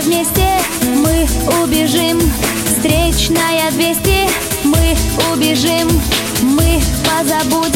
вместе мы убежим. Встречная 200 мы убежим. Мы позабудем.